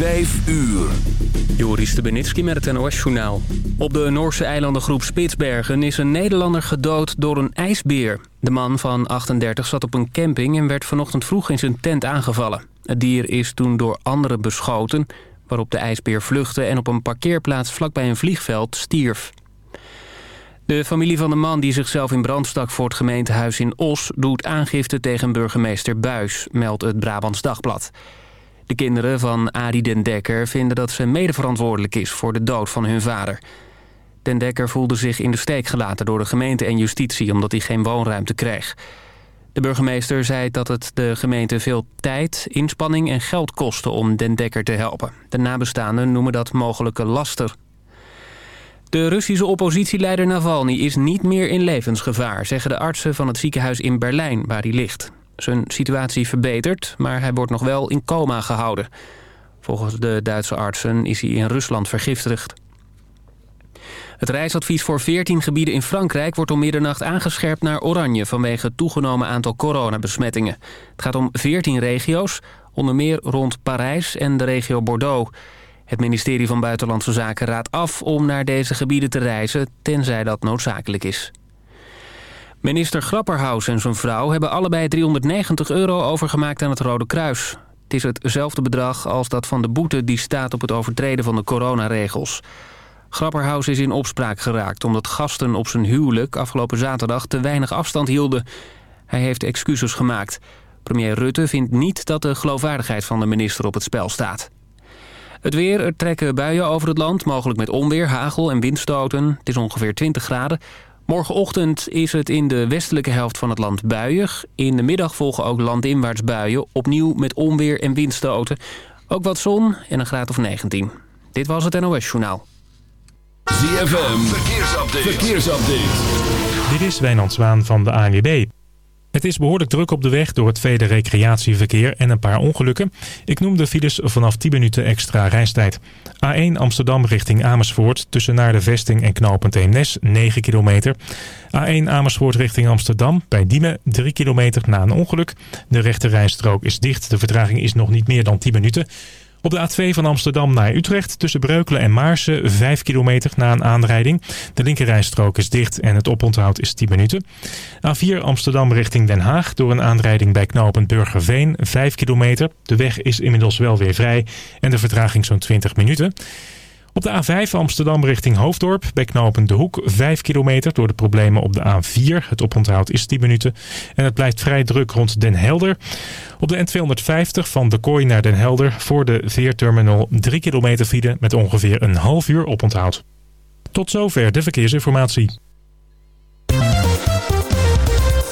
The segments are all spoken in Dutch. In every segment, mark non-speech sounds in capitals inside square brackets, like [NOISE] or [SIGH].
Vijf uur. Joris Stubenitski met het NOS-journaal. Op de Noorse eilandengroep Spitsbergen is een Nederlander gedood door een ijsbeer. De man van 38 zat op een camping en werd vanochtend vroeg in zijn tent aangevallen. Het dier is toen door anderen beschoten, waarop de ijsbeer vluchtte... en op een parkeerplaats vlakbij een vliegveld stierf. De familie van de man die zichzelf in brand stak voor het gemeentehuis in Os... doet aangifte tegen burgemeester Buis, meldt het Brabants Dagblad. De kinderen van Arie den Dekker vinden dat ze medeverantwoordelijk is... voor de dood van hun vader. Den Dekker voelde zich in de steek gelaten door de gemeente en justitie... omdat hij geen woonruimte kreeg. De burgemeester zei dat het de gemeente veel tijd, inspanning en geld kostte... om Den Dekker te helpen. De nabestaanden noemen dat mogelijke laster. De Russische oppositieleider Navalny is niet meer in levensgevaar... zeggen de artsen van het ziekenhuis in Berlijn waar hij ligt. Zijn situatie verbetert, maar hij wordt nog wel in coma gehouden. Volgens de Duitse artsen is hij in Rusland vergiftigd. Het reisadvies voor 14 gebieden in Frankrijk wordt om middernacht aangescherpt naar oranje... vanwege het toegenomen aantal coronabesmettingen. Het gaat om 14 regio's, onder meer rond Parijs en de regio Bordeaux. Het ministerie van Buitenlandse Zaken raadt af om naar deze gebieden te reizen... tenzij dat noodzakelijk is. Minister Grapperhaus en zijn vrouw hebben allebei 390 euro overgemaakt aan het Rode Kruis. Het is hetzelfde bedrag als dat van de boete die staat op het overtreden van de coronaregels. Grapperhaus is in opspraak geraakt omdat gasten op zijn huwelijk afgelopen zaterdag te weinig afstand hielden. Hij heeft excuses gemaakt. Premier Rutte vindt niet dat de geloofwaardigheid van de minister op het spel staat. Het weer, er trekken buien over het land, mogelijk met onweer, hagel en windstoten. Het is ongeveer 20 graden. Morgenochtend is het in de westelijke helft van het land buiig. In de middag volgen ook landinwaarts buien, opnieuw met onweer en windstoten. Ook wat zon en een graad of 19. Dit was het NOS Journaal. ZFM, verkeersupdate. verkeersupdate. Dit is Wijnand Zwaan van de ANWB. Het is behoorlijk druk op de weg door het vele recreatieverkeer en een paar ongelukken. Ik noem de files vanaf 10 minuten extra reistijd. A1 Amsterdam richting Amersfoort tussen naar de vesting en knooppunt Eemnes 9 kilometer. A1 Amersfoort richting Amsterdam bij Diemen 3 kilometer na een ongeluk. De rechte rijstrook is dicht. De vertraging is nog niet meer dan 10 minuten. Op de A2 van Amsterdam naar Utrecht tussen Breukelen en Maarsen 5 kilometer na een aanrijding. De linkerrijstrook is dicht en het oponthoud is 10 minuten. A4 Amsterdam richting Den Haag door een aanrijding bij knooppunt Burgerveen 5 kilometer. De weg is inmiddels wel weer vrij en de vertraging zo'n 20 minuten. Op de A5 Amsterdam richting Hoofddorp bij knooppunt De Hoek 5 kilometer door de problemen op de A4. Het oponthoud is 10 minuten en het blijft vrij druk rond Den Helder. Op de N250 van De Kooi naar Den Helder voor de veerterminal 3 kilometer file met ongeveer een half uur oponthoud. Tot zover de verkeersinformatie.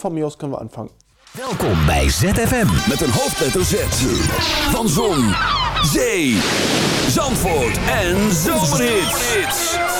Van Mios kunnen we aanvangen. Welkom bij ZFM met een hoofdletter Z. Van Zon, Zee, Zandvoort en Zomerhits.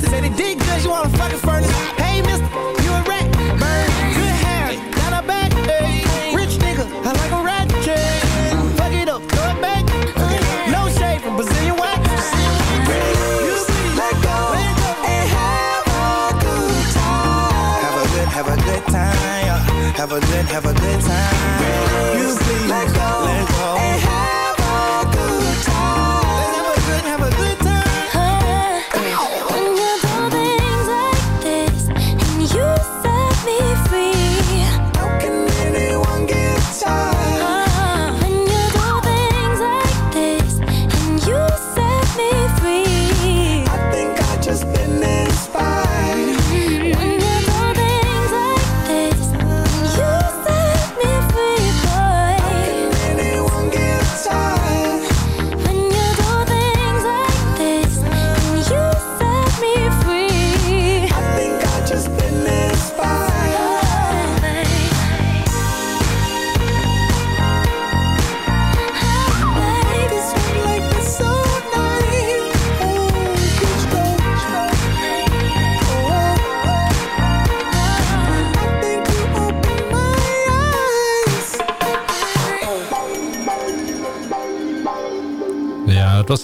something. Shots said it did good, you wanna fucking furnace. Hey, mister, you a rat. Burn, good hair, down her back. Hey, rich nigga, I like a rat chain. Fuck it up, throw it back. No shade from Brazilian wax. You let go, let go and have a good time. Have a good, have a good time. yeah. Have a good, have a good time.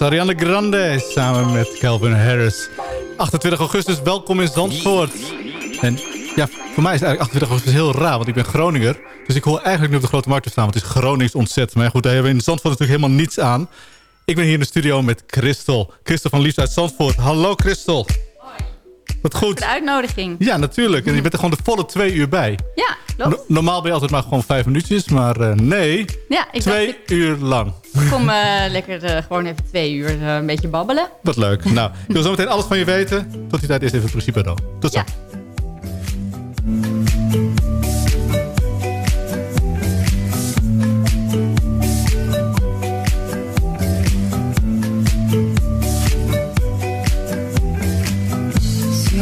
Ariana Grande samen met Calvin Harris. 28 augustus, welkom in Zandvoort. En ja, voor mij is eigenlijk 28 augustus heel raar, want ik ben Groninger. Dus ik hoor eigenlijk nu op de Grote Markt te staan, want het is Gronings ontzettend. Maar goed, daar hebben we in Zandvoort natuurlijk helemaal niets aan. Ik ben hier in de studio met Christel. Christel van Liefst uit Zandvoort. Hallo Christel. Wat goed. De uitnodiging. Ja, natuurlijk. En je bent er gewoon de volle twee uur bij. Ja, klopt. No- normaal ben je altijd maar gewoon vijf minuutjes, maar eh, nee, Ja, ik twee uur lang. ik kom eh, lekker eh, gewoon even twee uur een beetje babbelen. Wat leuk. Nou, [LAUGHS] ik wil zo meteen alles van je weten. Tot die tijd is even principe dan. Tot zo. Ja.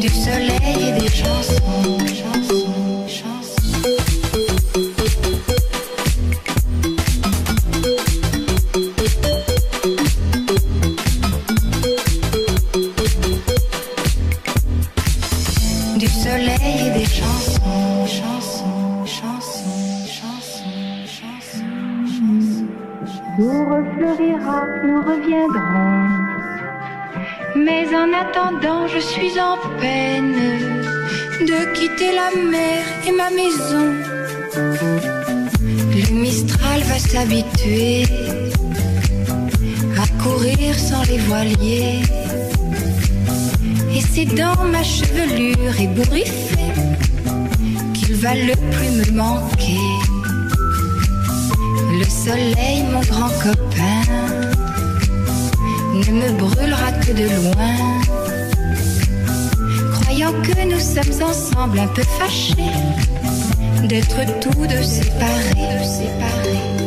Du soleil et des chansons. S'habituer à courir sans les voiliers. Et c'est dans ma chevelure ébouriffée qu'il va le plus me manquer. Le soleil, mon grand copain, ne me brûlera que de loin. Croyant que nous sommes ensemble un peu fâchés d'être tous deux séparés, séparés.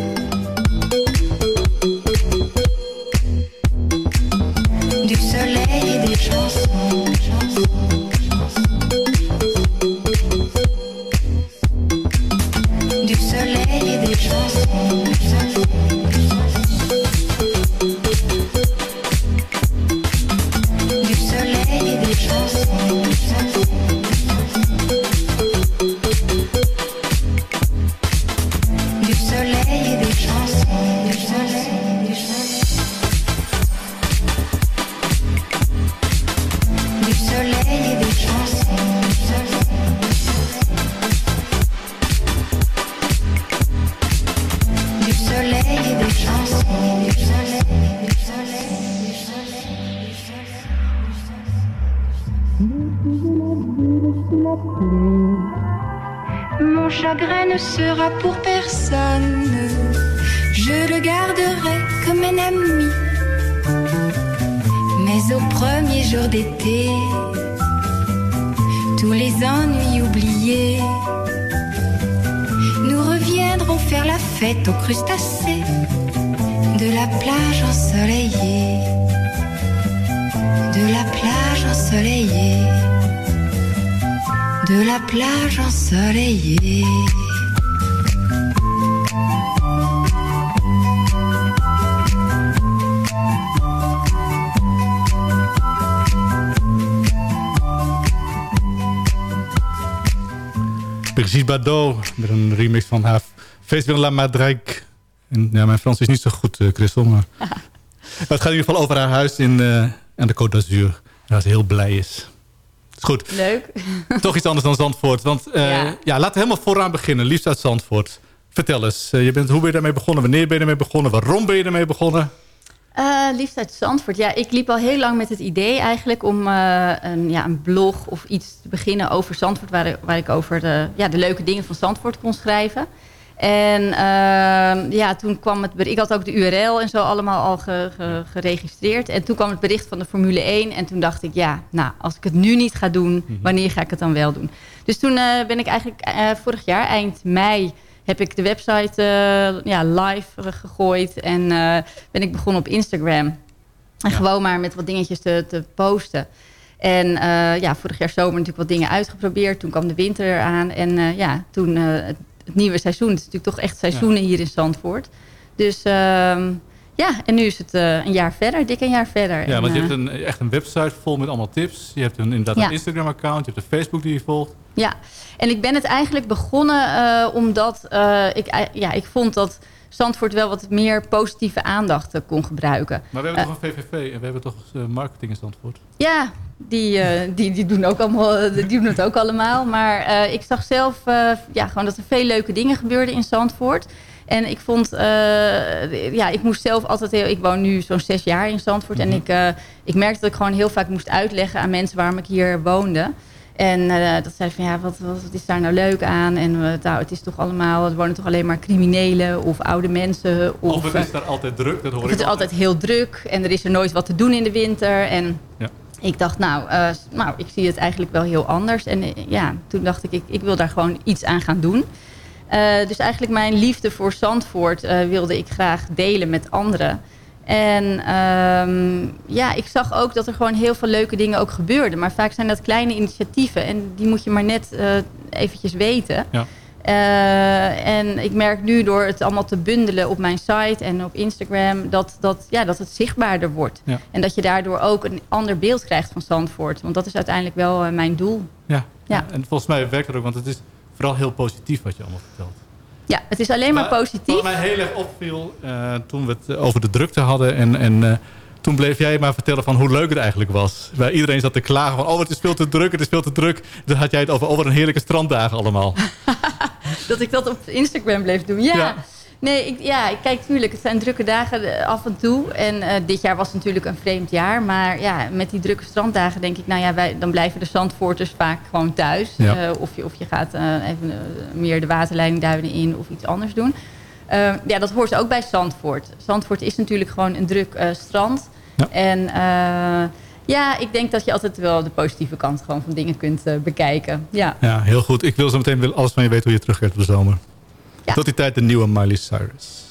Mon chagrin ne sera pour personne. Je le garderai comme un ami. Mais au premier jour d'été, tous les ennuis oubliés, nous reviendrons faire la fête aux crustacés de la plage ensoleillée. De la plage ensoleillée. De la plage ensoleillée. Brigitte Bardot met een remix van haar Feest La Madrigue. En, ja, mijn Frans is niet zo goed, eh, Christel. Maar... maar [LAUGHS] het gaat in ieder geval over haar huis in, eh, aan de Côte d'Azur. Waar ze heel blij is. Is goed. Leuk. [LAUGHS] Toch iets anders dan Zandvoort. Want eh, Ja. ja. laten we helemaal vooraan beginnen. Liefst uit Zandvoort. Vertel eens, je bent, hoe ben je daarmee begonnen? Wanneer ben je ermee begonnen? Waarom ben je ermee begonnen? Liefst uit Zandvoort. Ja, ik liep al heel lang met het idee eigenlijk om een, ja, een blog of iets te beginnen over Zandvoort. Waar, waar ik over de, ja, de leuke dingen van Zandvoort kon schrijven. En eh, ja, toen kwam het bericht. Ik had ook de URL en zo allemaal al ge- ge- geregistreerd. En toen kwam het bericht van de Formule 1. En toen dacht ik, ja, nou, als ik het nu niet ga doen, wanneer ga ik het dan wel doen? Dus toen eh, ben ik eigenlijk eh, vorig jaar, eind mei, heb ik de website eh, ja, live gegooid. En ben ik begonnen op Instagram. En gewoon maar met wat dingetjes te, te posten. En ja, vorig jaar zomer natuurlijk wat dingen uitgeprobeerd. Toen kwam de winter eraan. En ja, toen eh, het, nieuwe seizoen. Het is natuurlijk toch echt seizoenen hier in Zandvoort. Dus ehm, ja, en nu is het eh, een jaar verder. Dik een jaar verder. Ja, En, want je eh, hebt een, echt een website vol met allemaal tips. Je hebt een, inderdaad Ja. een Instagram-account. Je hebt een Facebook die je volgt. Ja, en ik ben het eigenlijk begonnen eh, omdat ik, ja, ik vond dat Zandvoort wel wat meer positieve aandacht kon gebruiken. Maar we hebben toch een VVV en we hebben toch marketing in Zandvoort. Ja, die, eh, die, die, doen ook allemaal, die doen het ook allemaal. Maar eh, ik zag zelf eh, ja, gewoon dat er veel leuke dingen gebeurden in Zandvoort. En ik vond, ja, ik moest zelf altijd heel... Ik woon nu zo'n zes jaar in Zandvoort. En ik, eh, ik merkte dat ik gewoon heel vaak moest uitleggen aan mensen waarom ik hier woonde. En eh, dat zei van, ja, wat, wat, wat is daar nou leuk aan? En nou, het is toch allemaal, er wonen toch alleen maar criminelen of oude mensen. Of, Of het is daar altijd druk, dat hoor ik het is altijd heel druk en er is er nooit wat te doen in de winter. En Ja. Ik dacht, nou, eh, nou, ik zie het eigenlijk wel heel anders. En eh, ja, toen dacht ik, ik, ik wil daar gewoon iets aan gaan doen. Eh, dus eigenlijk mijn liefde voor Zandvoort wilde ik graag delen met anderen. En ehm, ja, ik zag ook dat er gewoon heel veel leuke dingen ook gebeurden. Maar vaak zijn dat kleine initiatieven en die moet je maar net eventjes weten. Ja. Eh, en ik merk nu door het allemaal te bundelen op mijn site en op Instagram... dat, dat, ja, dat het zichtbaarder wordt. Ja. En dat je daardoor ook een ander beeld krijgt van Zandvoort. Want dat is uiteindelijk wel eh, mijn doel. Ja. Ja. En volgens mij werkt het ook, want het is vooral heel positief wat je allemaal vertelt. Ja, het is alleen maar, positief. Wat mij heel erg opviel eh, toen we het over de drukte hadden... en, en toen bleef jij maar vertellen van hoe leuk het eigenlijk was. Waar iedereen zat te klagen van, oh het is veel te druk, het is veel te druk. Dan had jij het over, over een heerlijke stranddagen allemaal. [LAUGHS] dat ik dat op Instagram bleef doen. Ja. Ja. Nee, ik, ja, ik kijk tuurlijk. Het zijn drukke dagen eh, af en toe. En eh, dit jaar was natuurlijk een vreemd jaar. Maar ja, met die drukke stranddagen denk ik... nou ja, wij, dan blijven de Zandvoorters vaak gewoon thuis. Ja. Eh, of, je, of je gaat even meer de waterleidingduinen in of iets anders doen. Eh, ja, dat hoort ook bij Zandvoort. Zandvoort is natuurlijk gewoon een druk eh, strand. En eh, ja, ik denk dat je altijd wel de positieve kant gewoon van dingen kunt eh, bekijken. Ja. Ja, heel goed. Ik wil zo meteen alles van je weten hoe je terugkeert op de zomer. Tot die tijd de nieuwe Miley Cyrus.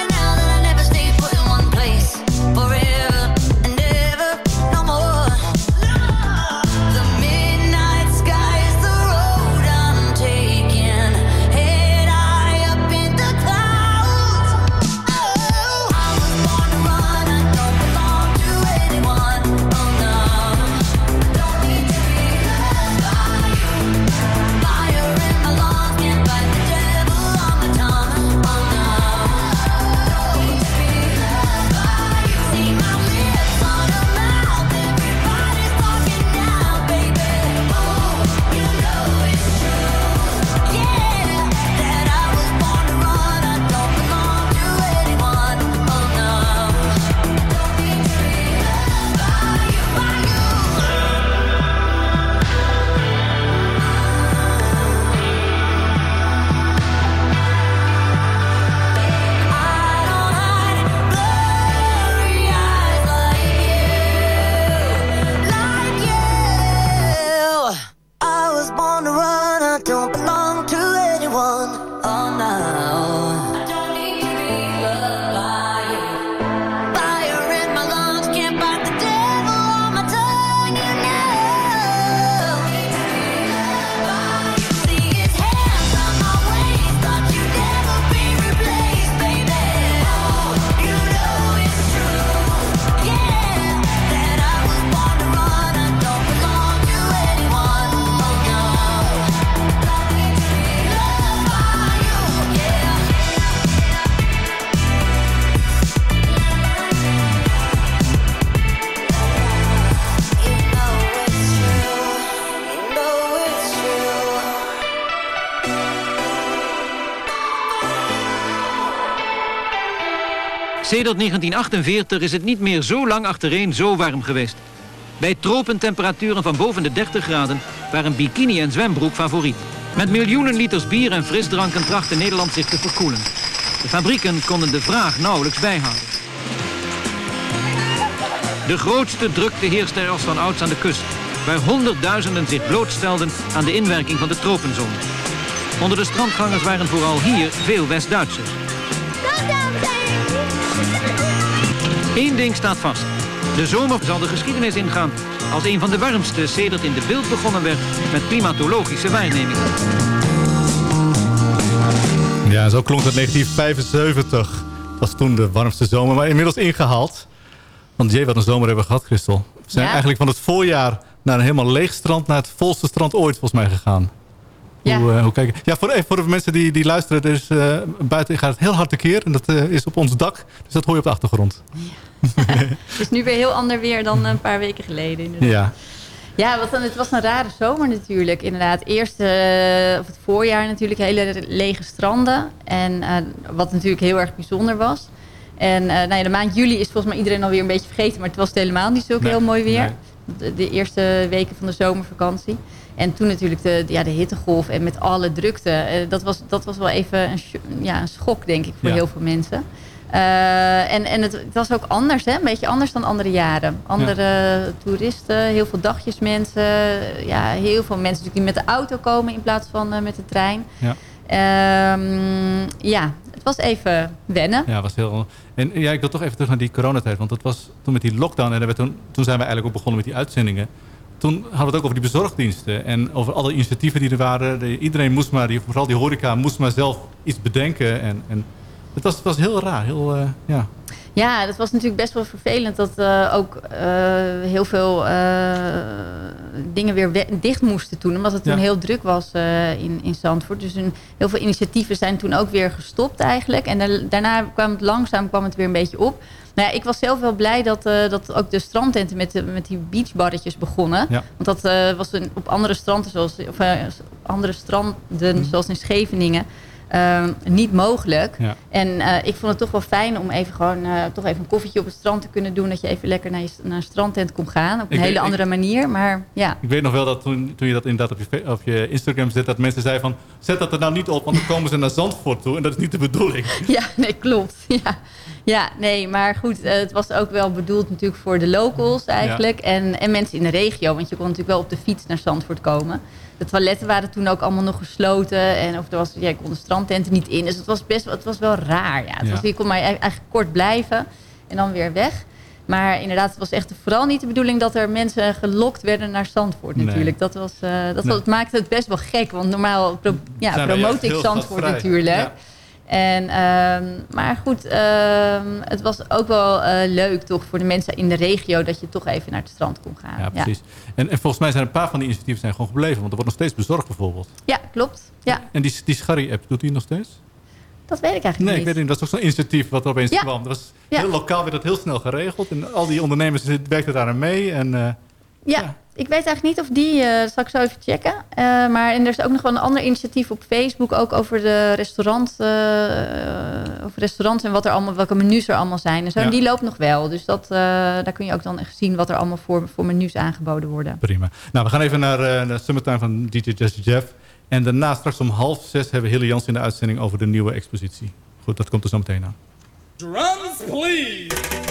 Sedert 1948 is het niet meer zo lang achtereen zo warm geweest. Bij tropentemperaturen van boven de 30 graden waren bikini en zwembroek favoriet. Met miljoenen liters bier en frisdranken trachtte Nederland zich te verkoelen. De fabrieken konden de vraag nauwelijks bijhouden. De grootste drukte heerste er als van ouds aan de kust, waar honderdduizenden zich blootstelden aan de inwerking van de tropenzon. Onder de strandgangers waren vooral hier veel West-Duitsers. Eén ding staat vast. De zomer zal de geschiedenis ingaan als een van de warmste sedert in de beeld begonnen werd met klimatologische waarnemingen. Ja, zo klonk het 1975. Dat was toen de warmste zomer, maar inmiddels ingehaald. Want jee, wat een zomer hebben we gehad, Christel. We zijn Ja. eigenlijk van het voorjaar naar een helemaal leeg strand... naar het volste strand ooit volgens mij gegaan. Ja. Hoe, eh, hoe? Ja, voor, eh, voor de mensen die, die luisteren, er is, eh, buiten gaat het heel hard tekeer. En dat is op ons dak, dus dat hoor je op de achtergrond. [LAUGHS] Het is nu weer heel ander weer dan een paar weken geleden. Inderdaad. Ja, Ja, wat dan, het was een rare zomer natuurlijk. Inderdaad, eerst of het voorjaar natuurlijk hele lege stranden. En wat natuurlijk heel erg bijzonder was. En nou ja, de maand juli is volgens mij iedereen alweer een beetje vergeten. Maar het was helemaal niet zo Nee, heel mooi weer. nee. De, de eerste weken van de zomervakantie. En toen natuurlijk de, ja, de hittegolf en met alle drukte. eh, dat, was, dat was wel even een, ja, een schok, denk ik, voor Ja. heel veel mensen. Eh, en en het, het was ook anders, hè? een beetje anders dan andere jaren. Andere toeristen, heel veel dagjesmensen. Ja, heel veel mensen die met de auto komen in plaats van eh, met de trein. ja. Ehm, ja, het was even wennen. Ja, was heel... En ja, ik wil toch even terug naar die coronatijd. Want dat was toen met die lockdown. En toen, toen zijn we eigenlijk ook begonnen met die uitzendingen. Toen hadden we het ook over die bezorgdiensten. En over alle initiatieven die er waren. De- iedereen moest maar, vooral die horeca, moest maar zelf iets bedenken. En, en het, was, het was heel raar. Heel, eh, ja. Ja, dat was natuurlijk best wel vervelend dat eh, ook eh, heel veel dingen weer we- dicht moesten toen. Omdat het toen Ja. heel druk was in, in Zandvoort. Dus een, heel veel initiatieven zijn toen ook weer gestopt eigenlijk. En da- daarna kwam het langzaam kwam het weer een beetje op. Nou ja, ik was zelf wel blij dat, eh, dat ook de strandtenten met, met die beachbarretjes begonnen. Ja. Want dat eh, was een, op andere stranden, zoals, of, eh, andere stranden zoals in Scheveningen, niet mogelijk. Ja. En ik vond het toch wel fijn om even gewoon toch even een koffietje op het strand te kunnen doen. Dat je even lekker naar, je, naar een strandtent kon gaan. Op een Ik hele andere manier. Maar ja, Ik weet nog wel dat toen, toen je dat inderdaad op je, op je Instagram zet... dat mensen zeiden van, zet dat er nou niet op... want dan komen ze naar Zandvoort toe. En dat is niet de bedoeling. [LAUGHS] ja nee, klopt. [LAUGHS] Ja, ja nee, maar goed. eh, het was ook wel bedoeld natuurlijk voor de locals eigenlijk. En, en mensen in de regio. Want je kon natuurlijk wel op de fiets naar Zandvoort komen. De toiletten waren toen ook allemaal nog gesloten. En of er was, ja, je kon de strandtenten niet in. Dus het was best wel- het was wel raar. Ja. Het Ja. Was, je kon maar eigenlijk kort blijven en dan weer weg. Maar inderdaad, het was echt vooral niet de bedoeling dat er mensen gelokt werden naar Zandvoort Nee. natuurlijk. Dat, was, eh, dat, Nee. was- maakte het best wel gek. Want normaal pro- ja, ik Zandvoort natuurlijk. En, ehm, maar goed, ehm, het was ook wel eh, leuk toch voor de mensen in de regio... dat je toch even naar het strand kon gaan. Ja, precies. En, en volgens mij zijn een paar van die initiatieven zijn gewoon gebleven. Want er wordt nog steeds bezorgd bijvoorbeeld. Ja, klopt. Ja, En die, die Scharry-app, doet die nog steeds? dat weet ik eigenlijk Nee, ik niet. weet niet. Dat is ook zo'n initiatief wat er opeens Ja. kwam. Dat was heel lokaal werd dat heel snel geregeld. En al die ondernemers werkten daar aan mee. En, eh, Ja, ik weet eigenlijk niet of die, eh dat zal ik zo even checken. Eh, maar en er is ook nog wel een ander initiatief op Facebook, ook over de restaurant, eh, over restaurants en wat er allemaal, welke menus er allemaal zijn. En zo. Ja. En die loopt nog wel. Dus dat, eh, daar kun je ook dan echt zien wat er allemaal voor, voor menus aangeboden worden. prima. Nou, we gaan even naar, naar Summertime van DJ Jesse Jeff. En daarna straks om half zes hebben we Hilly Jans in de uitzending over de nieuwe expositie. Goed, dat komt er zo meteen aan. Drums, please.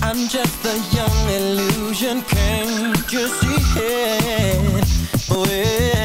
I'm just a young illusion. Can't you see it? Oh, yeah.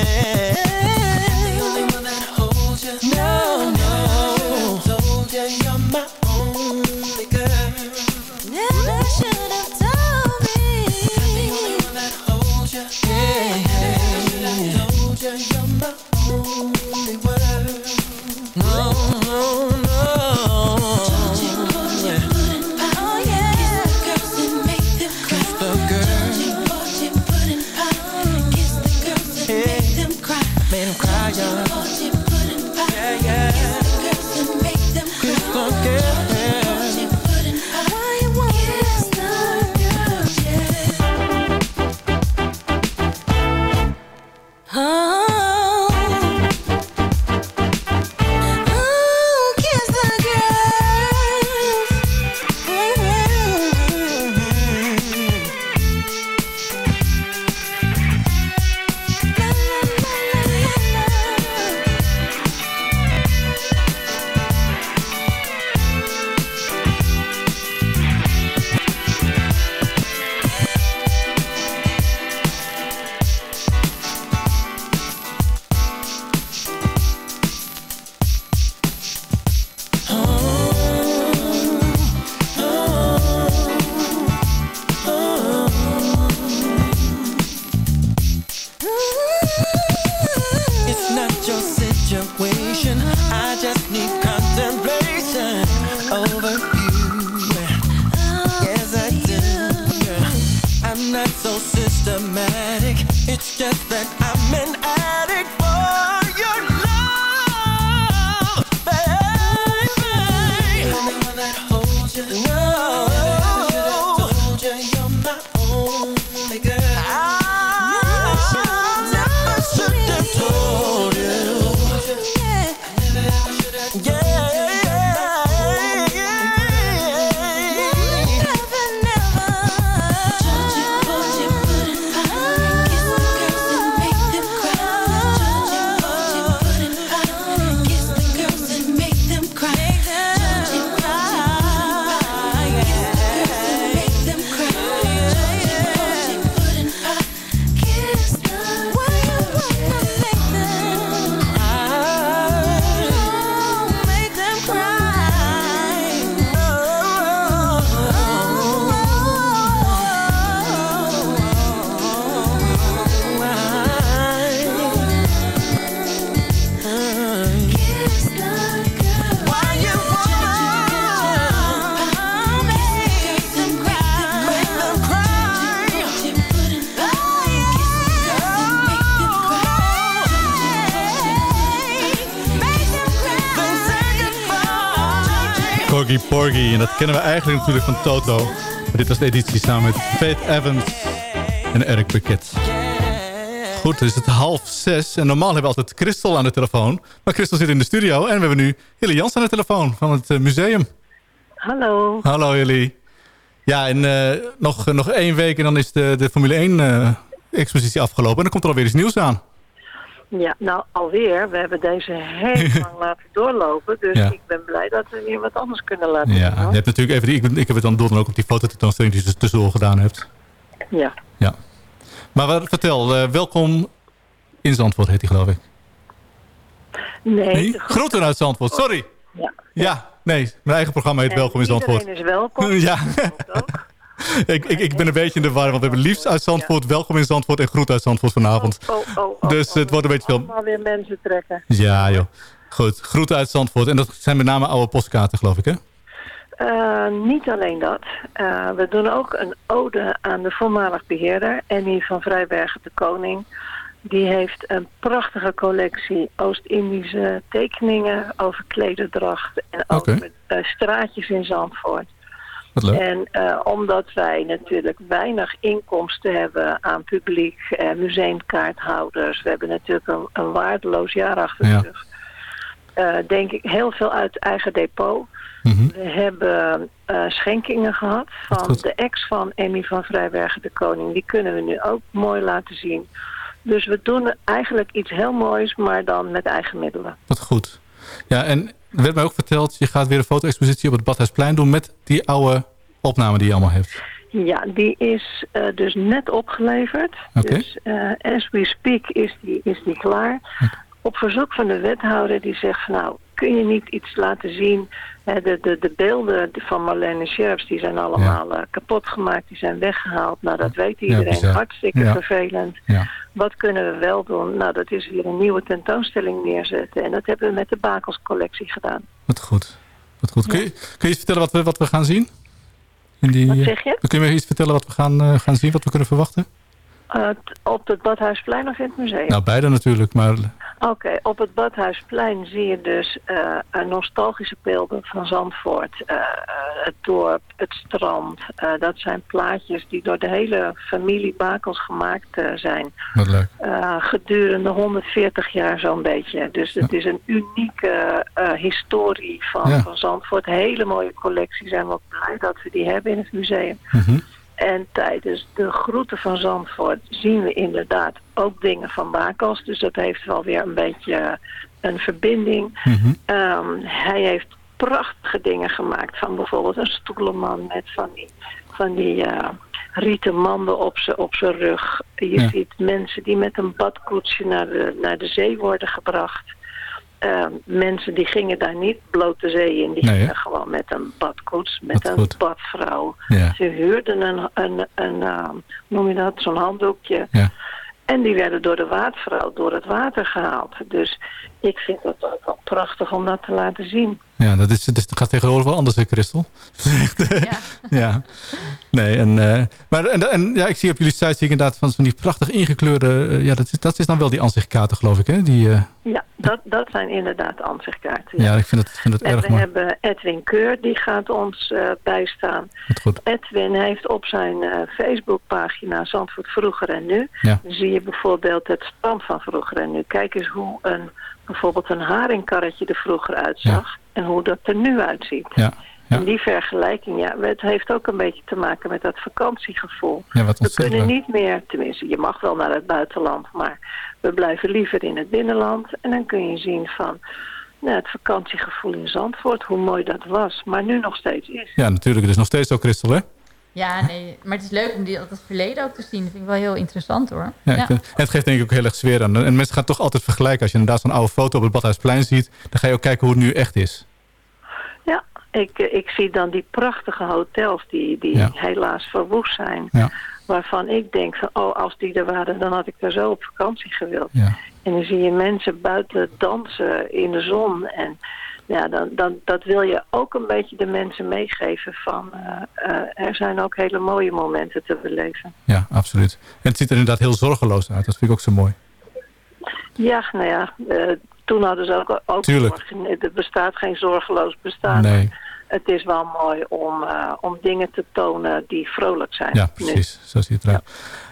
Kennen we eigenlijk natuurlijk van Toto. Maar dit was de editie samen met Faith Evans en Eric Paquet. Goed, dan is het half zes. En normaal hebben we altijd Christel aan de telefoon. Maar Christel zit in de studio. En we hebben nu Hilly Jans aan de telefoon van het eh, museum. Hallo. Hallo Hilly. Ja, en eh, nog, nog één week en dan is de, de Formule 1 eh, expositie afgelopen. En dan komt er alweer iets nieuws aan. Ja, nou alweer. We hebben deze heel [LAUGHS] lang laten doorlopen. Dus Ja. ik ben blij dat we weer wat anders kunnen laten Ja, je hebt natuurlijk even die, ik, ik heb het dan door dan ook op die fototentoonstelling die je tussendoor gedaan hebt. Ja. Ja. Maar wat, vertel, eh, welkom in Zandvoort heet die geloof ik. Nee. Groeten uit Zandvoort, sorry. Ja. Ja, nee, mijn eigen programma heet En Welkom in Zandvoort. Iedereen is welkom. [LAUGHS] Ja. Ik, ik, ik ben een beetje in de war, want we hebben liefst uit Zandvoort, welkom in Zandvoort en groet uit Zandvoort vanavond. Oh, oh, oh, dus het wordt een beetje veel... Allemaal weer mensen trekken. Ja joh. Goed, groeten uit Zandvoort. En dat zijn met name oude postkaarten geloof ik hè? Eh, niet alleen dat. Eh, we doen ook een ode aan de voormalig beheerder, Annie van Vrijbergen de Koning. Die heeft een prachtige collectie Oost-Indische tekeningen over klederdracht en over eh, straatjes in Zandvoort. Wat leuk. En eh, omdat wij natuurlijk weinig inkomsten hebben aan publiek, eh, museumkaarthouders, we hebben natuurlijk een, een waardeloos jaar achter de Ja. rug. Eh, denk ik heel veel uit eigen depot. Mhm. We hebben schenkingen gehad van de ex van Emmy van Vrijbergen de Koning. Die kunnen we nu ook mooi laten zien. Dus we doen eigenlijk iets heel moois, maar dan met eigen middelen. Wat goed. Ja, en er werd mij ook verteld, je gaat weer een foto-expositie op het Badhuisplein doen met die oude opname die je allemaal heeft. Ja, die is eh, dus net opgeleverd. Dus eh, as we speak is die, is die klaar. Op verzoek van de wethouder die zegt nou, kun je niet iets laten zien. De, de, de beelden van Marlene Scherps die zijn allemaal eh, kapot gemaakt, die zijn weggehaald. Nou, dat weet iedereen. Hartstikke Ja. vervelend. Wat kunnen we wel doen? Nou, dat is weer een nieuwe tentoonstelling neerzetten. En dat hebben we met de Bakels collectie gedaan. Wat goed. Wat goed. Kun, je, kun je iets vertellen wat we, wat we gaan zien? In die, Wat eh, zeg je? Kun je me iets vertellen wat we gaan, eh, gaan zien, wat we kunnen verwachten? Op het Badhuisplein of in het museum? Nou, beide natuurlijk, maar Oké, op het Badhuisplein zie je dus eh, een nostalgische beelden van Zandvoort. Eh, eh, het dorp, het strand. Dat zijn plaatjes die door de hele familie Bakels gemaakt zijn. wat leuk. Gedurende 140 jaar zo'n beetje. Dus het is een unieke historie van, Ja. van Zandvoort. Hele mooie collectie. Zijn we ook blij dat we die hebben in het museum. Mhm. En tijdens de groeten van Zandvoort zien we inderdaad ook dingen van Bakels. Dus dat heeft wel weer een beetje een verbinding. Mhm. Ehm, hij heeft prachtige dingen gemaakt. Van bijvoorbeeld een stoelenman met van die, van die eh, rieten manden op zijn op zijn rug. Je Ja. ziet mensen die met een badkoetsje naar de, naar de zee worden gebracht. Ehm, mensen die gingen daar niet bloot de zee in. Die Nee, gingen gewoon met een badkoets, met een goed. badvrouw. Ja. Ze huurden een, een, een uh, noem je dat, zo'n handdoekje. Ja. En die werden door de watervrouw door het water gehaald. Dus ik vind dat ook wel prachtig om dat te laten zien. Ja, dat, is, dat gaat tegenwoordig wel anders, hè, Christel? [LAUGHS] ja. [LAUGHS] ja. Nee, en, eh, maar en, en, ja, ik zie op jullie site zie ik inderdaad van, van die prachtig ingekleurde... eh, ja, dat is, dat is dan wel die ansichtkaarten, geloof ik, hè? Die, eh, Ja, dat, dat zijn inderdaad aanzichtkaarten. ja. ik vind het, vind het En erg we mooi. hebben Edwin Keur, die gaat ons eh, bijstaan. Edwin heeft op zijn eh, Facebookpagina Zandvoort Vroeger en Nu... Ja. zie je bijvoorbeeld het strand van Vroeger en Nu. Kijk eens hoe een, bijvoorbeeld een haringkarretje er vroeger uitzag... en hoe dat er nu uitziet. Ja. En die vergelijking, ja, het heeft ook een beetje te maken met dat vakantiegevoel. Ja, wat we kunnen niet meer, tenminste, je mag wel naar het buitenland, maar we blijven liever in het binnenland. En dan kun je zien van nou, het vakantiegevoel in Zandvoort, hoe mooi dat was, maar nu nog steeds is. Ja, natuurlijk. Het is nog steeds zo, Christel, hè? Ja, nee, maar het is leuk om die, dat verleden ook te zien. Dat vind ik wel heel interessant hoor. Ja, en het geeft denk ik ook heel erg sfeer aan. En mensen gaan toch altijd vergelijken. Als je inderdaad zo'n oude foto op het Badhuisplein ziet... dan ga je ook kijken hoe het nu echt is. Ik, eh, ik zie dan die prachtige hotels die, die Ja. helaas verwoest zijn. Ja. Waarvan ik denk van, oh, als die er waren, dan had ik daar zo op vakantie gewild. Ja. En dan zie je mensen buiten dansen in de zon. En ja, dan, dan, dat wil je ook een beetje de mensen meegeven van... eh, eh, er zijn ook hele mooie momenten te beleven. Ja, absoluut. En het ziet er inderdaad heel zorgeloos uit. Dat vind ik ook zo mooi. Ja, nou ja, toen hadden ze ook... ook Tuurlijk. zorgen. Er bestaat geen zorgeloos bestaan. Nee. Het is wel mooi om, eh, om dingen te tonen die vrolijk zijn. Ja, nu. precies. Zo ziet het eruit.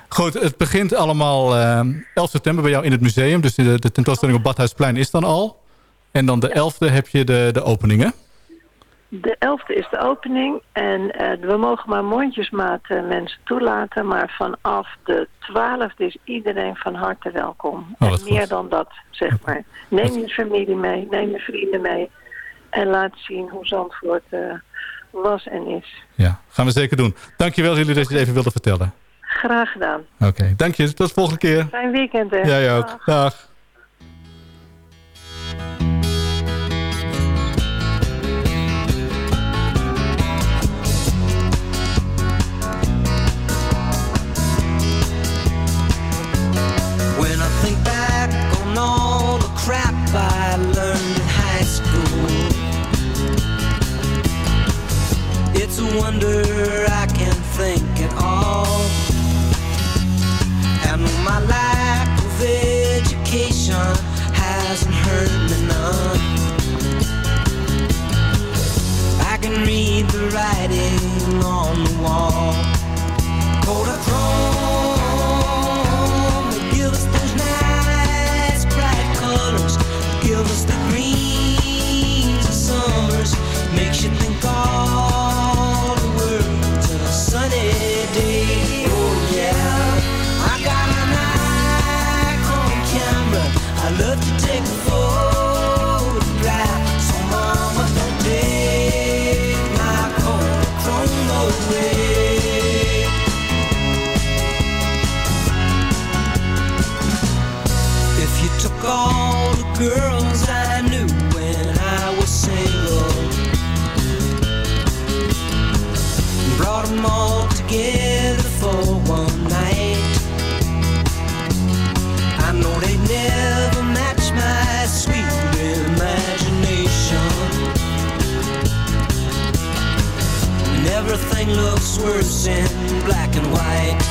Goed, het begint allemaal eh 11 september bij jou in het museum. Dus de, de tentoonstelling op Badhuisplein is dan al. En dan de 11e heb je de, de openingen. De 11e is de opening en eh, we mogen maar mondjesmaat eh, mensen toelaten. Maar vanaf de 12e is iedereen van harte welkom. Oh, en meer goed. dan dat, zeg maar. Neem je familie mee, neem je vrienden mee. En laat zien hoe Zandvoort eh, was en is. Ja, gaan we zeker doen. Dankjewel jullie dat je het even wilden vertellen. Graag gedaan. Oké, dank je. Tot de volgende keer. Fijn weekend, hè. Jij ook. Dag. Dag. Wonder I can think at all. And my lack of education hasn't hurt me none. I can read the writing on the wall. In black and white.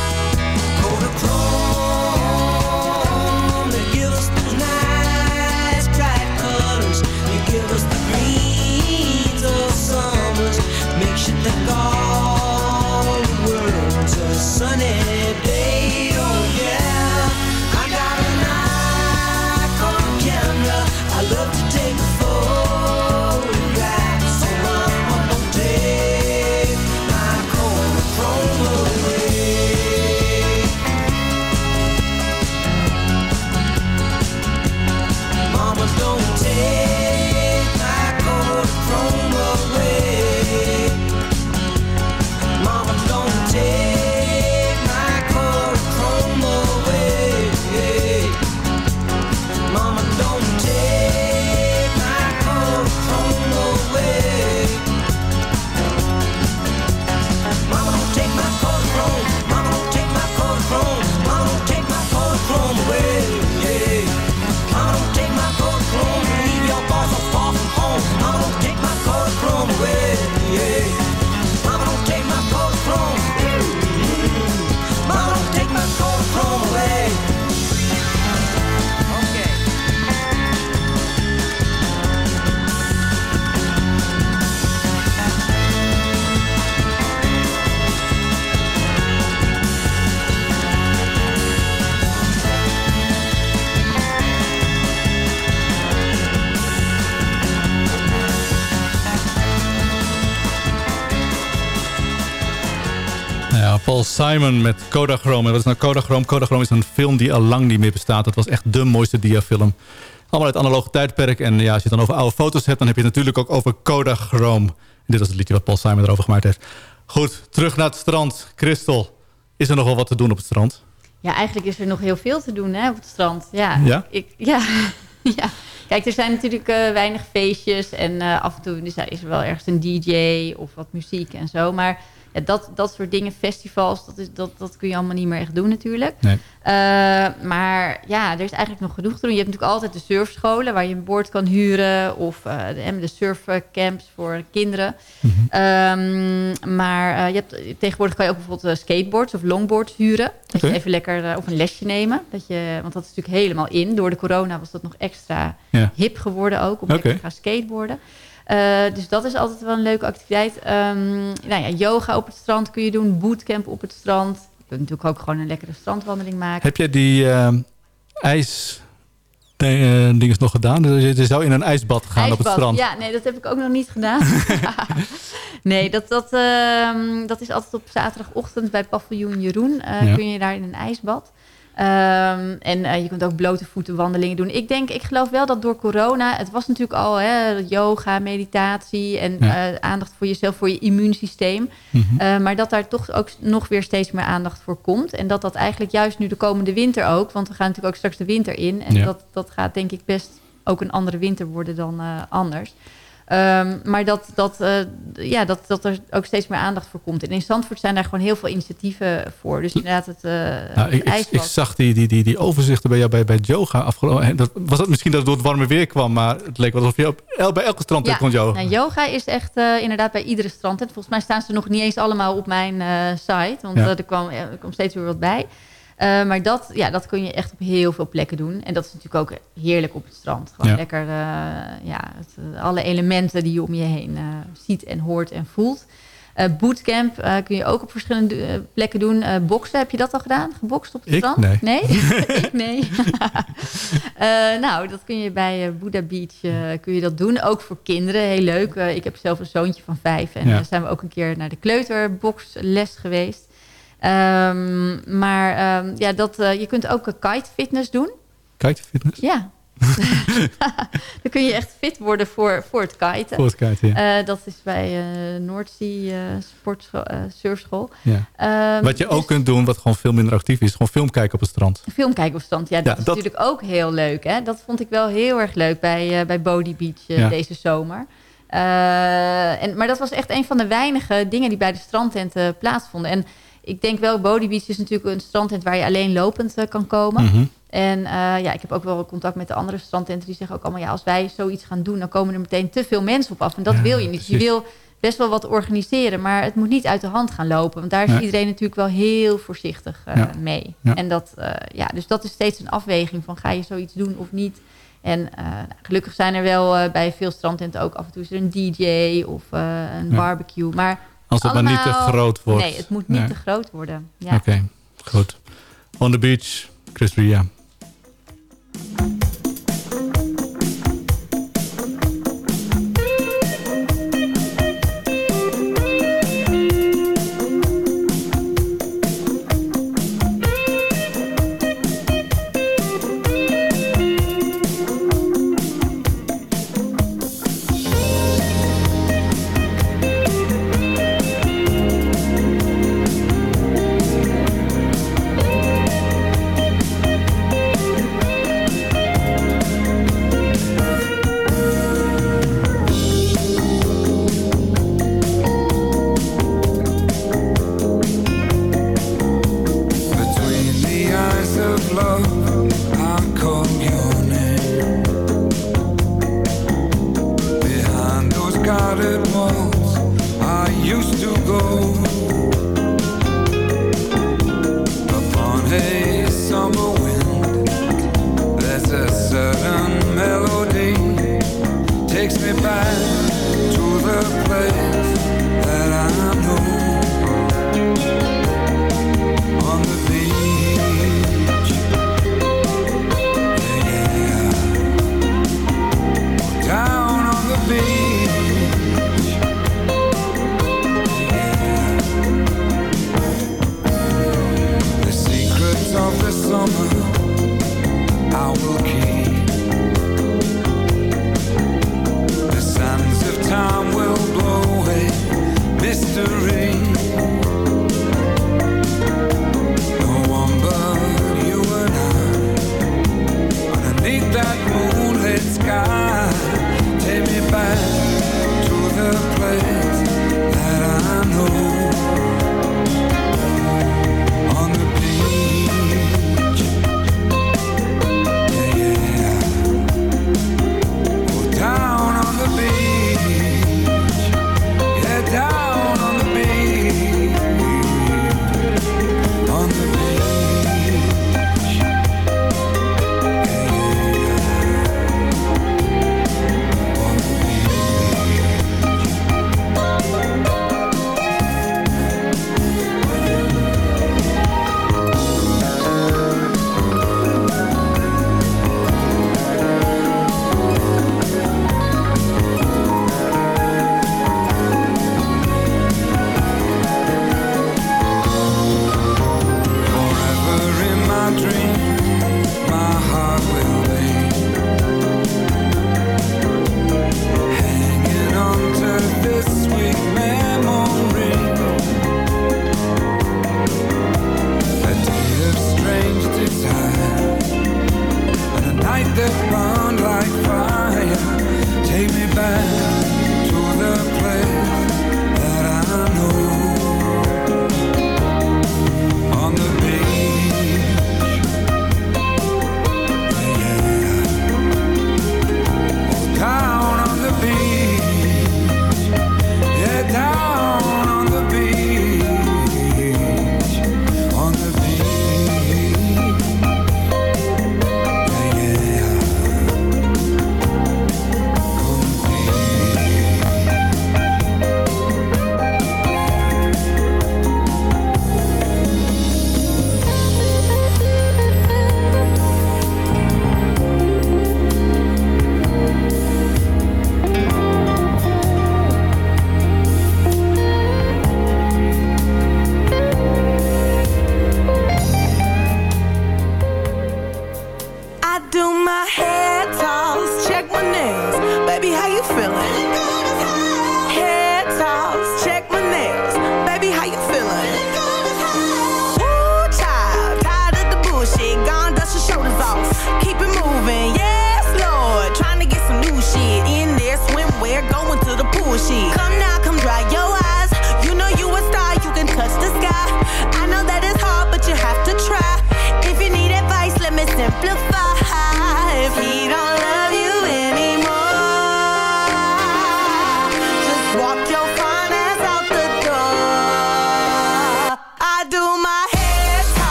Paul Simon met Kodachrome. En wat is nou Kodachrome? Kodachrome is een film die al lang niet meer bestaat. Het was echt de mooiste diafilm. Allemaal uit analoge tijdperk. En ja, als je het dan over oude foto's hebt... dan heb je het natuurlijk ook over Kodachrome. En dit was het liedje wat Paul Simon erover gemaakt heeft. Goed, terug naar het strand. Christel, is er nog wel wat te doen op het strand? Ja, eigenlijk is er nog heel veel te doen hè, op het strand. Ja, Ja? Ik, ja. [LAUGHS] ja. Kijk, er zijn natuurlijk eh, weinig feestjes. En eh, af en toe is er is er wel ergens een DJ of wat muziek en zo. Maar ja, dat, dat soort dingen, festivals, dat, is, dat, dat kun je allemaal niet meer echt doen natuurlijk. Nee. Eh, maar ja, er is eigenlijk nog genoeg te doen. Je hebt natuurlijk altijd de surfscholen waar je een boord kan huren. Of eh, de, de surfcamps voor kinderen. Ehm, maar eh, je hebt, tegenwoordig kan je ook bijvoorbeeld skateboards of longboards huren. Dat je even lekker of een lesje nemen. Dat je, want dat is natuurlijk helemaal in. Door de corona was dat nog extra Ja. hip geworden ook. Om Oké. lekker te gaan skateboarden. Eh, dus dat is altijd wel een leuke activiteit. Ehm, nou ja, yoga op het strand kun je doen. Bootcamp op het strand. Je kunt natuurlijk ook gewoon een lekkere strandwandeling maken. Heb jij die eh, ijs... eh, nog gedaan? Je je zou in een ijsbad gaan op het strand. Ja, nee, dat heb ik ook nog niet gedaan. [LAUGHS] [LAUGHS] nee, dat, dat, ehm, dat is altijd op zaterdagochtend bij paviljoen Jeroen. Eh, Ja. Kun je daar in een ijsbad. Ehm, en eh, je kunt ook blote voeten wandelingen doen. Ik denk, ik geloof wel dat door corona... Het was natuurlijk al hè, yoga, meditatie... en Ja. eh, aandacht voor jezelf, voor je immuunsysteem. Mhm. Eh, maar dat daar toch ook nog weer steeds meer aandacht voor komt. En dat dat eigenlijk juist nu de komende winter ook... want we gaan natuurlijk ook straks de winter in... en Ja. dat, dat gaat denk ik best ook een andere winter worden dan anders. Ehm, maar dat, dat, eh, ja, dat, dat er ook steeds meer aandacht voor komt. En in Zandvoort zijn daar gewoon heel veel initiatieven voor. Dus inderdaad het, Nou, het ik, zag die, die, die, die overzichten bij jou bij, bij yoga afgelopen. Dat, was dat misschien dat het door het warme weer kwam, maar het leek wel alsof je op, el- bij elke strand Ja, kon yoga. nou, yoga is echt eh, inderdaad bij iedere strand. En volgens mij staan ze nog niet eens allemaal op mijn site. Want Ja. er, kwam, er komt steeds weer wat bij. Eh, maar dat, ja, dat kun je echt op heel veel plekken doen. En dat is natuurlijk ook heerlijk op het strand. Gewoon Ja. lekker eh, ja, het, eh, alle elementen die je om je heen ziet en hoort en voelt. Bootcamp kun je ook op verschillende plekken doen. Boksen, heb je dat al gedaan? Gebokst op het Ik? strand? Nee. Nee? [LAUGHS] [LAUGHS] ik nee. [LAUGHS] Nou, dat kun je bij Buddha Beach kun je dat doen. Ook voor kinderen, heel leuk. Ik heb zelf een zoontje van vijf. En Ja. daar zijn we ook een keer naar de kleuterboxles geweest. Ehm, maar ehm, ja, dat, eh, je kunt ook een kite fitness doen. Kite fitness? Ja. [LAUGHS] Dan kun je echt fit worden voor, voor het kiten. Voor het kiten, ja. Eh, dat is bij eh Noordzee eh, eh, surfschool. Ja. Ehm, Wat je ook kunt doen, wat gewoon veel minder actief is, gewoon film kijken op het strand. Film kijken op stand, ja, dat Ja, is dat- natuurlijk ook heel leuk. Hè? Dat vond ik wel heel erg leuk bij, eh, bij Body Beach eh, Ja. deze zomer. Eh, en, maar dat was echt een van de weinige dingen die bij de strandtenten plaatsvonden. En ik denk wel, Body Beach is natuurlijk een strandtent waar je alleen lopend eh, kan komen. Mhm. En eh, ja, ik heb ook wel contact met de andere strandtenten. Die zeggen ook allemaal, ja, als wij zoiets gaan doen... dan komen er meteen te veel mensen op af. En dat Ja, wil je niet. Je wil best wel wat organiseren, maar het moet niet uit de hand gaan lopen. Want daar is Nee. iedereen natuurlijk wel heel voorzichtig eh, Ja. mee. Ja. En dat, ja, dus dat is steeds een afweging van ga je zoiets doen of niet. En gelukkig zijn er wel bij veel strandtenten ook af en toe is er een DJ of een barbecue. Maar Als het maar niet te groot wordt. Nee, het moet niet Nee. te groot worden. Ja. Oké, goed. On the beach, Chris Ria.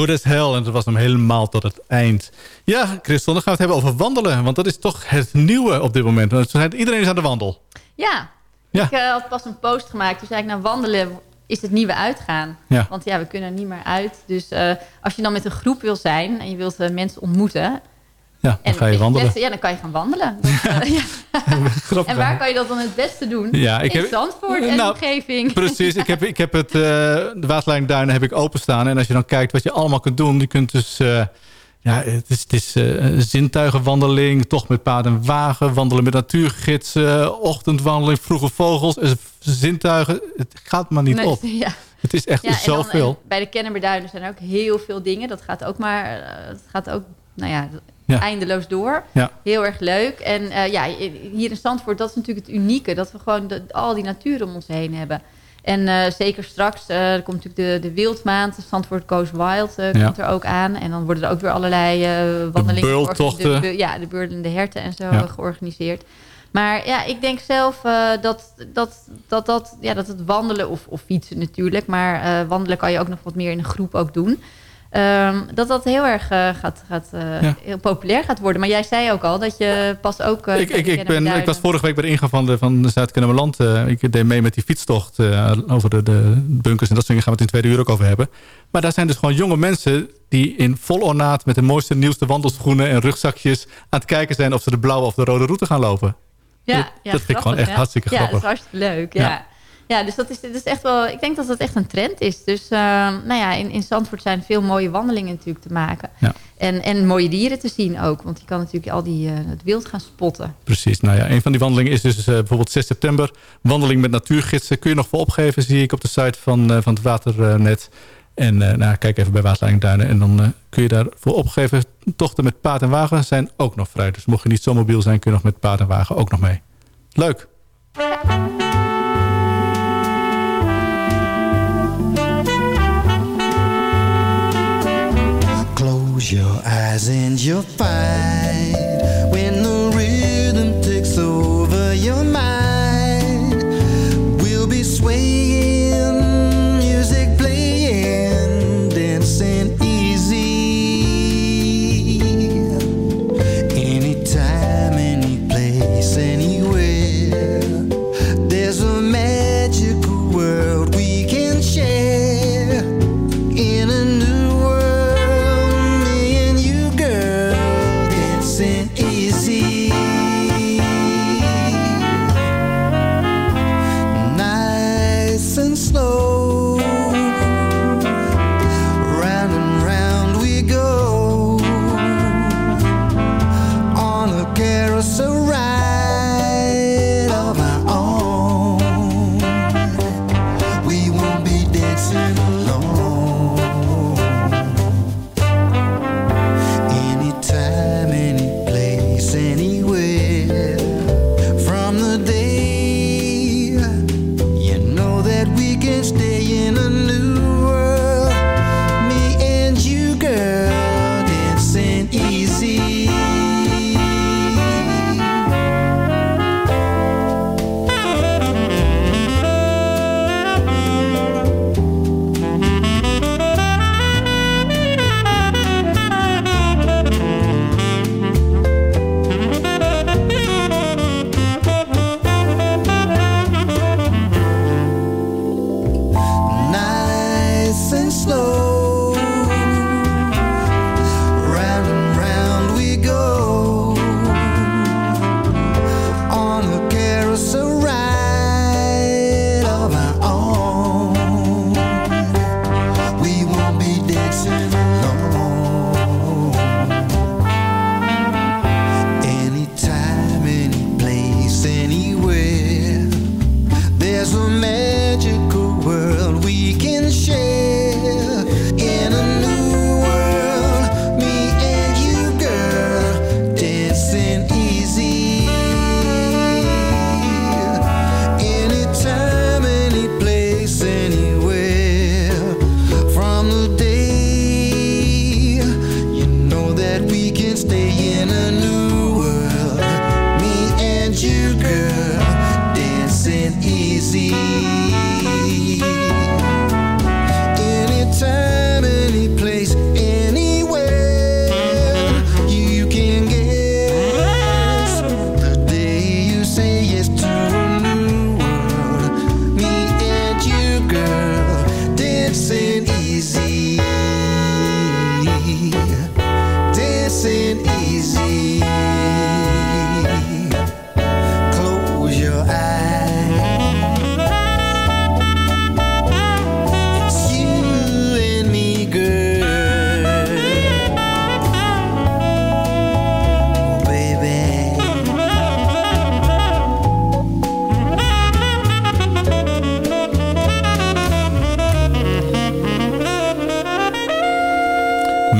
Good as hell. En dat was hem helemaal tot het eind. Ja, Christel, dan gaan we het hebben over wandelen. Want dat is toch het nieuwe op dit moment. Want Iedereen is aan de wandel. Ja, Ja. ik eh, had pas een post gemaakt. Toen zei ik, nou wandelen is het nieuwe uitgaan. Ja. Want ja, we kunnen er niet meer uit. Dus eh, als je dan met een groep wil zijn en je wilt eh, mensen ontmoeten... Ja, dan ga je wandelen. beste- ja, dan kan je gaan wandelen. [LAUGHS] Dus, eh, ja. [LAUGHS] En waar kan je dat dan het beste doen? Ja, ik In Zandvoort en Nou, omgeving. Precies, ik heb, ik heb het, eh, de waterlijnduinen heb ik openstaan. En als je dan kijkt wat je allemaal kunt doen. Je kunt dus, eh, ja, het is, het is zintuigenwandeling. Toch met paard en wagen. Wandelen met natuurgidsen. Ochtendwandeling, vroege vogels. zintuigen. Het gaat maar niet Nee, op. [LAUGHS] ja. Het is echt Ja, en zoveel. bij de Kennemerduinen zijn er ook heel veel dingen. Dat gaat ook maar, het gaat ook, nou ja, Ja. eindeloos door. Ja. Heel erg leuk. En eh, ja, hier in Zandvoort, dat is natuurlijk het unieke. Dat we gewoon de- al die natuur om ons heen hebben. En eh, zeker straks, eh, er komt natuurlijk de, de wildmaand. Zandvoort Goes Wild Ja. komt er ook aan. En dan worden er ook weer allerlei eh wandelingen... beultochten. georganiseerd. De, ja, de beurlende herten en zo Ja. georganiseerd. Maar ja, ik denk zelf eh, dat, dat, dat, dat, ja, dat het wandelen, of, of fietsen natuurlijk... maar eh, wandelen kan je ook nog wat meer in een groep ook doen. Ehm, dat dat heel erg eh, gaat, gaat, eh, Ja. heel populair gaat worden. Maar jij zei ook al dat je pas ook... eh, Ik, ik, ik, ben, ik was vorige week bij de ingang van, de, van Zuid-Kennemerland. ik deed mee met die fietstocht over de, de bunkers en dat soort dingen. Gaan we het in tweede uur ook over hebben. Maar daar zijn dus gewoon jonge mensen die in vol ornaat... met de mooiste, nieuwste wandelschoenen en rugzakjes... aan het kijken zijn of ze de blauwe of de rode route gaan lopen. Ja, dat ja, dat vind ik gewoon echt hartstikke Ja, grappig. dat is hartstikke leuk. Ja. Ja. Dus dat is, dat is echt wel. Ik denk dat dat echt een trend is. Dus eh, nou ja, in, in Zandvoort zijn veel mooie wandelingen natuurlijk te maken. Ja. En, en mooie dieren te zien ook. Want je kan natuurlijk al die, eh, het wild gaan spotten. Precies. Nou ja, een van die wandelingen is dus eh, bijvoorbeeld 6 september. Wandeling met natuurgidsen. Kun je nog voor opgeven, zie ik op de site van, van het waternet. En nou, kijk even bij Waterleiding Duinen. En dan kun je daarvoor opgeven. Tochten met paard en wagen zijn ook nog vrij. Dus mocht je niet zo mobiel zijn, kun je nog met paard en wagen ook nog mee. Leuk. Close your eyes and you'll find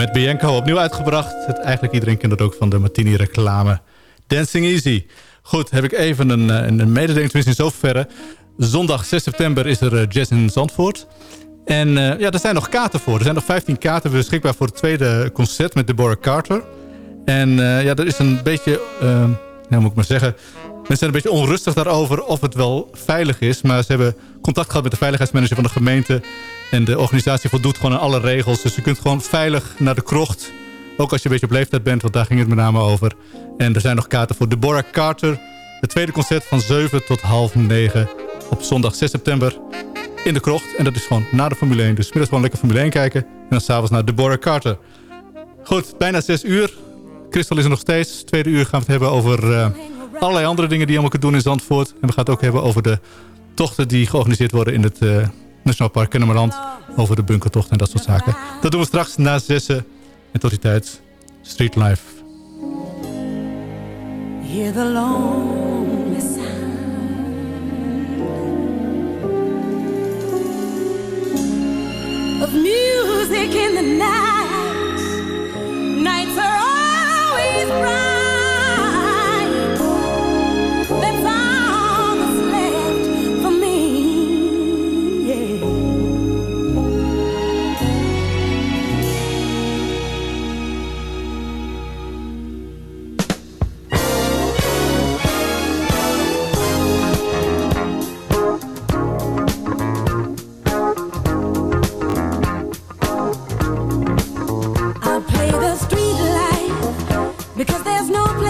Met Bianco opnieuw uitgebracht. Het, eigenlijk iedereen kent het ook van de Martini reclame. Dancing Easy. Goed, heb ik even een, eh, een, een mededeling, tenminste in zoverre. Zondag 6 september is er eh, Jazz in Zandvoort. En eh, ja, er zijn nog kaarten voor. Er zijn nog 15 kaarten beschikbaar voor het tweede concert met Deborah Carter. En ja, er is een beetje, eh, nou moet ik maar zeggen... Mensen zijn een beetje onrustig daarover of het wel veilig is. Maar ze hebben contact gehad met de veiligheidsmanager van de gemeente. En de organisatie voldoet gewoon aan alle regels. Dus je kunt gewoon veilig naar de krocht. Ook als je een beetje op leeftijd bent, want daar ging het met name over. En er zijn nog kaarten voor Deborah Carter. Het tweede concert van 7 tot half 9 op zondag 6 september in de krocht. En dat is gewoon na de Formule 1. Dus middags gewoon lekker Formule 1 kijken. En dan s'avonds naar Deborah Carter. Goed, bijna 6 uur. Christel is er nog steeds. Tweede uur gaan we het hebben over eh, allerlei andere dingen die je allemaal kunt doen in Zandvoort. En we gaan het ook hebben over de tochten die georganiseerd worden in het uh, Nationaal Park Kennemerland. Over de bunkertocht en dat soort zaken. Dat doen we straks na zessen. En tot die tijd, Street Life. Hear the lonely sound of music in the night. Because there's no place